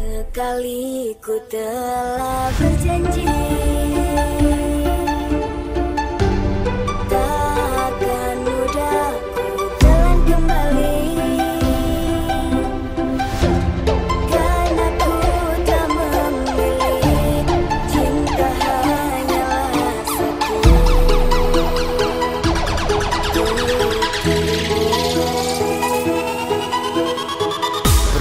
Sekali ku telah berjanji.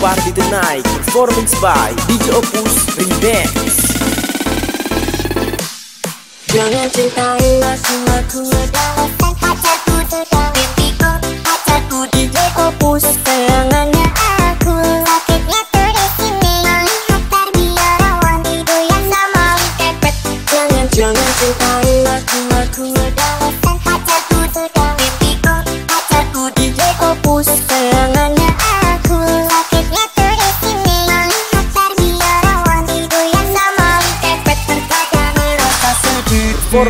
Party The Night Performance by DJ Opus Remix. Jangan cintai aku, aku adalah pacarku Tetap mimpiku, pacarku DJ Opus Sayangannya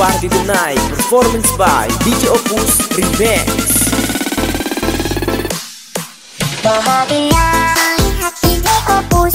Party Tonight Performance by DJ Opus Remix. Bahagia Hati Opus